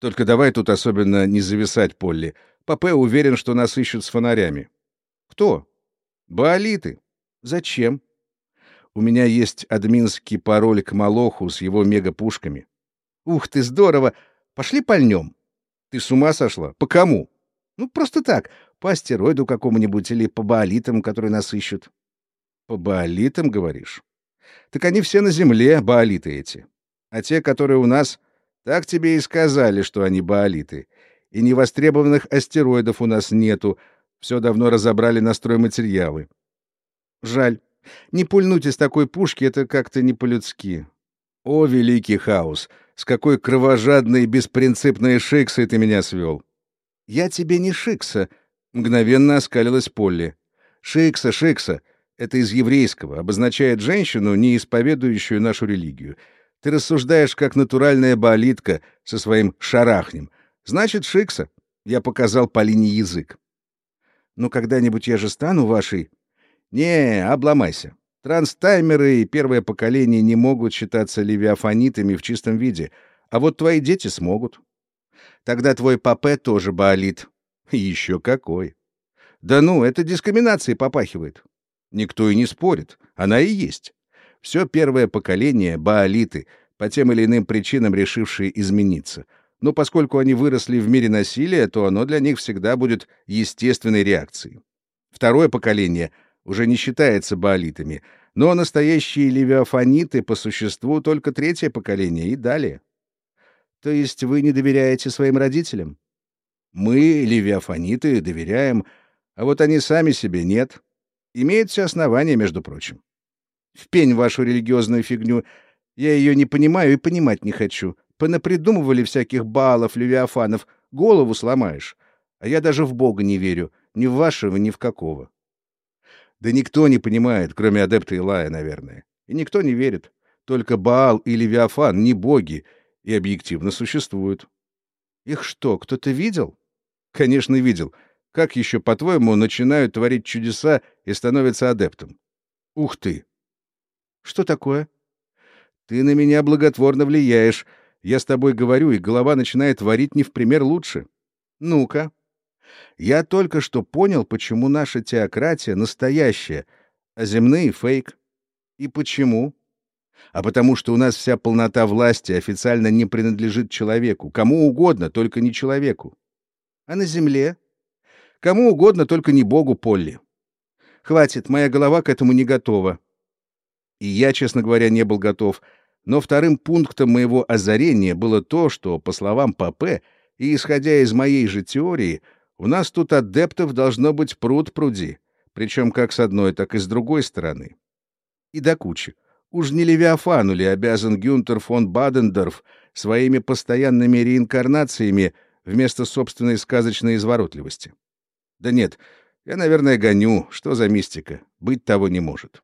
Только давай тут особенно не зависать, Полли. Папе уверен, что нас ищут с фонарями. Кто? Баолиты. Зачем? У меня есть админский пароль к Малоху с его мегапушками. Ух ты, здорово! Пошли пальнем. Ты с ума сошла? По кому? Ну, просто так, по астероиду какому-нибудь или по баолитам, которые нас ищут. По баолитам, говоришь? Так они все на Земле, баолиты эти. А те, которые у нас, так тебе и сказали, что они баолиты. И невостребованных астероидов у нас нету. Все давно разобрали на стройматериалы. Жаль. Не пульнуть из такой пушки — это как-то не по-людски. О, великий хаос! С какой кровожадной и беспринципной шиксой ты меня свел! Я тебе не шикса, — мгновенно оскалилась Полли. Шикса, шикса — это из еврейского, обозначает женщину, не исповедующую нашу религию. Ты рассуждаешь, как натуральная баолитка со своим шарахнем. Значит, шикса. Я показал Полине язык. Ну, когда-нибудь я же стану вашей... Не, обломайся. Транстаймеры и первое поколение не могут считаться левиафанитами в чистом виде, а вот твои дети смогут. Тогда твой папе тоже баолит. Еще какой. Да ну, это дискриминацией попахивает. Никто и не спорит. Она и есть. Все первое поколение — баолиты, по тем или иным причинам решившие измениться. Но поскольку они выросли в мире насилия, то оно для них всегда будет естественной реакцией. Второе поколение — уже не считается баолитами, но настоящие левиафаниты по существу только третье поколение и далее. То есть вы не доверяете своим родителям? Мы, левиафаниты, доверяем, а вот они сами себе нет. Имеют все основания, между прочим. В пень вашу религиозную фигню. Я ее не понимаю и понимать не хочу. Понапридумывали всяких балов, левиафанов. Голову сломаешь. А я даже в Бога не верю. Ни в вашего, ни в какого. Да никто не понимает, кроме адепта Илая, наверное. И никто не верит. Только Баал и Левиафан не боги и объективно существуют. Их что, кто-то видел? Конечно, видел. Как еще, по-твоему, начинают творить чудеса и становятся адептом? Ух ты! Что такое? Ты на меня благотворно влияешь. Я с тобой говорю, и голова начинает варить не в пример лучше. Ну-ка, я только что понял, почему наша теократия настоящая, а земные — фейк. И почему? А потому что у нас вся полнота власти официально не принадлежит человеку. Кому угодно, только не человеку. А на земле? Кому угодно, только не Богу, Полли. Хватит, моя голова к этому не готова. И я, честно говоря, не был готов. Но вторым пунктом моего озарения было то, что, по словам Папе, и исходя из моей же теории, у нас тут адептов должно быть пруд пруди, причем как с одной, так и с другой стороны. И до кучи. Уж не Левиафану ли обязан Гюнтер фон Бадендорф своими постоянными реинкарнациями вместо собственной сказочной изворотливости? Да нет, я, наверное, гоню. Что за мистика? Быть того не может.